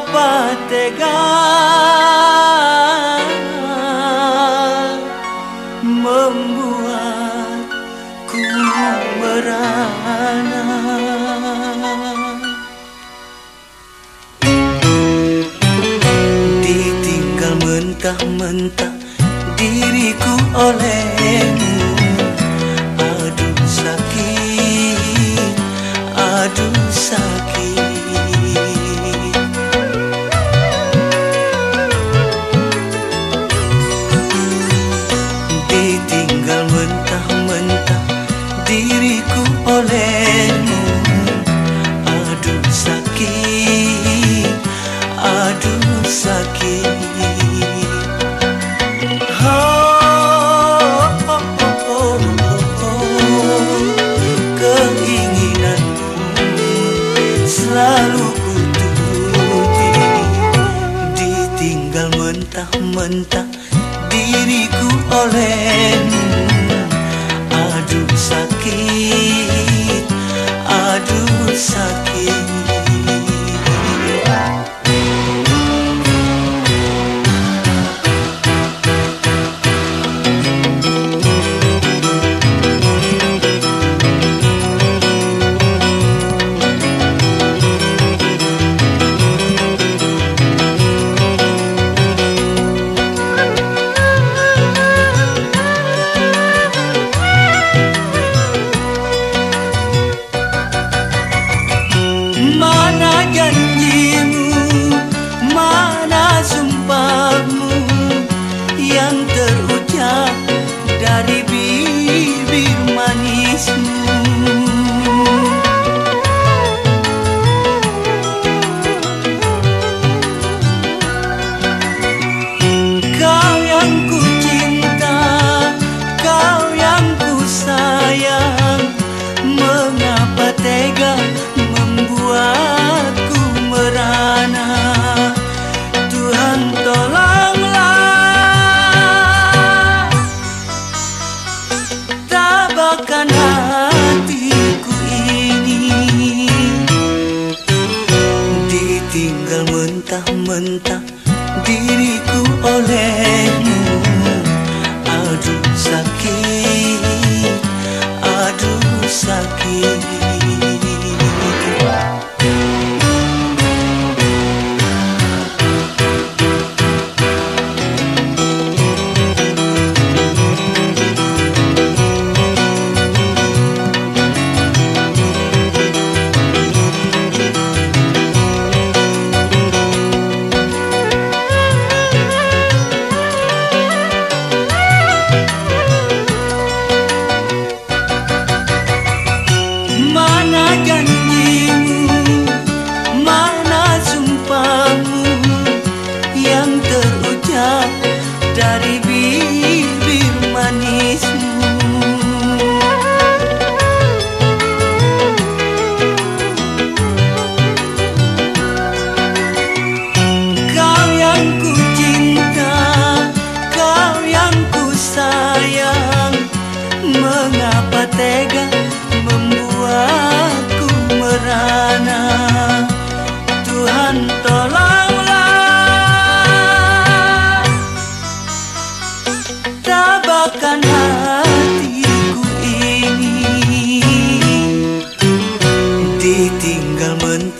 mengapa tega. Membuatku merana. Ditinggal mentah-mentah diriku olehmu. Aduh sakit aduh sakit. selalu kuturuti. Ditinggal mentah-mentah diriku olehmu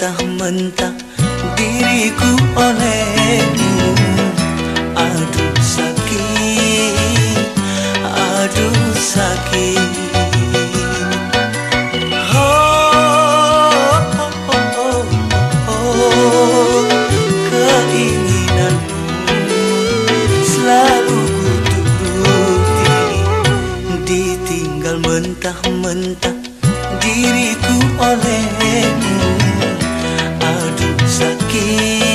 mentah-mentah diriku olehmu. Aduh sakit, aduh sakit. Oh, oh, oh, oh selalu Ditinggal mentah-mentah diriku olehmu. की